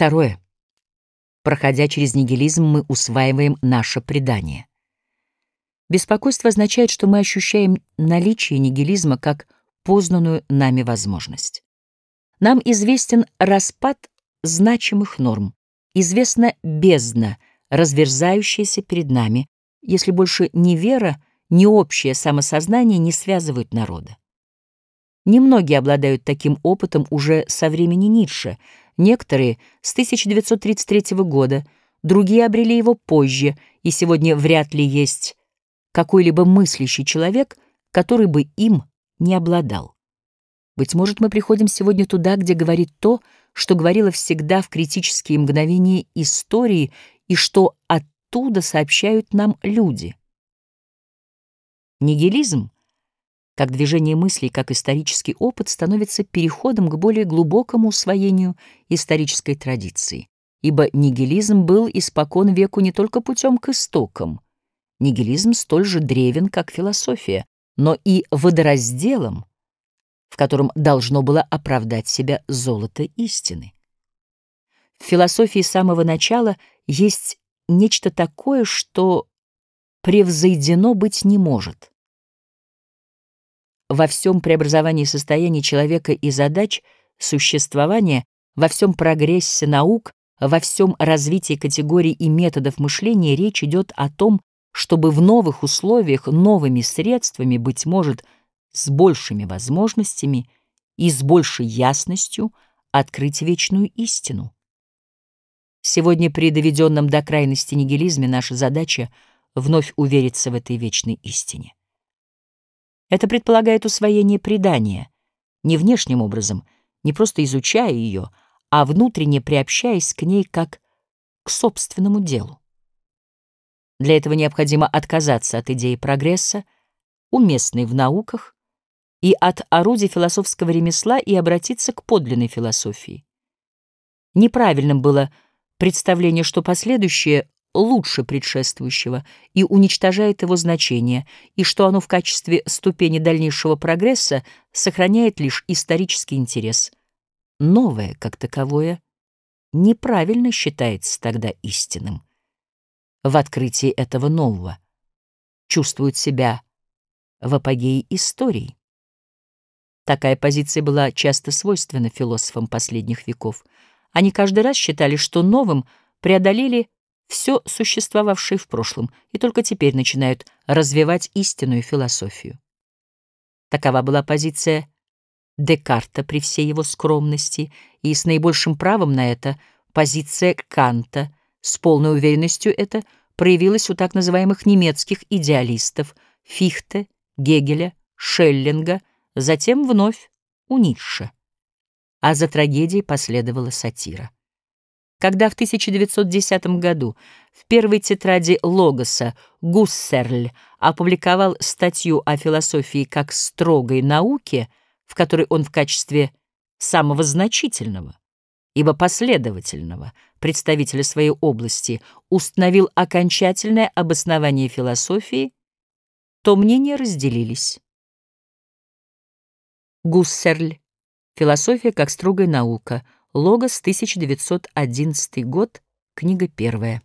Второе. Проходя через нигилизм, мы усваиваем наше предание. Беспокойство означает, что мы ощущаем наличие нигилизма как познанную нами возможность. Нам известен распад значимых норм, известна бездна, разверзающаяся перед нами, если больше ни вера, ни общее самосознание не связывают народа. Немногие обладают таким опытом уже со времени Ницше, некоторые — с 1933 года, другие обрели его позже, и сегодня вряд ли есть какой-либо мыслящий человек, который бы им не обладал. Быть может, мы приходим сегодня туда, где говорит то, что говорило всегда в критические мгновения истории и что оттуда сообщают нам люди. Нигилизм, как движение мыслей, как исторический опыт, становится переходом к более глубокому усвоению исторической традиции, ибо нигилизм был испокон веку не только путем к истокам. Нигилизм столь же древен, как философия, но и водоразделом, в котором должно было оправдать себя золото истины. В философии самого начала есть нечто такое, что превзойдено быть не может. Во всем преобразовании состояния человека и задач существования, во всем прогрессе наук, во всем развитии категорий и методов мышления речь идет о том, чтобы в новых условиях, новыми средствами, быть может, с большими возможностями и с большей ясностью открыть вечную истину. Сегодня при доведенном до крайности нигилизме наша задача вновь увериться в этой вечной истине. Это предполагает усвоение предания, не внешним образом, не просто изучая ее, а внутренне приобщаясь к ней как к собственному делу. Для этого необходимо отказаться от идеи прогресса, уместной в науках, и от орудий философского ремесла и обратиться к подлинной философии. Неправильным было представление, что последующее лучше предшествующего и уничтожает его значение, и что оно в качестве ступени дальнейшего прогресса сохраняет лишь исторический интерес. Новое, как таковое, неправильно считается тогда истинным. В открытии этого нового чувствует себя в апогее истории. Такая позиция была часто свойственна философам последних веков. Они каждый раз считали, что новым преодолели все существовавшее в прошлом и только теперь начинают развивать истинную философию. Такова была позиция Декарта при всей его скромности, и с наибольшим правом на это позиция Канта, с полной уверенностью это проявилась у так называемых немецких идеалистов Фихте, Гегеля, Шеллинга — затем вновь у Ницше. А за трагедией последовала сатира. Когда в 1910 году в первой тетради Логоса Гуссерль опубликовал статью о философии как строгой науке, в которой он в качестве самого значительного, ибо последовательного представителя своей области установил окончательное обоснование философии, то мнения разделились. Гуссерль. Философия как строгая наука. Логос, 1911 год. Книга первая.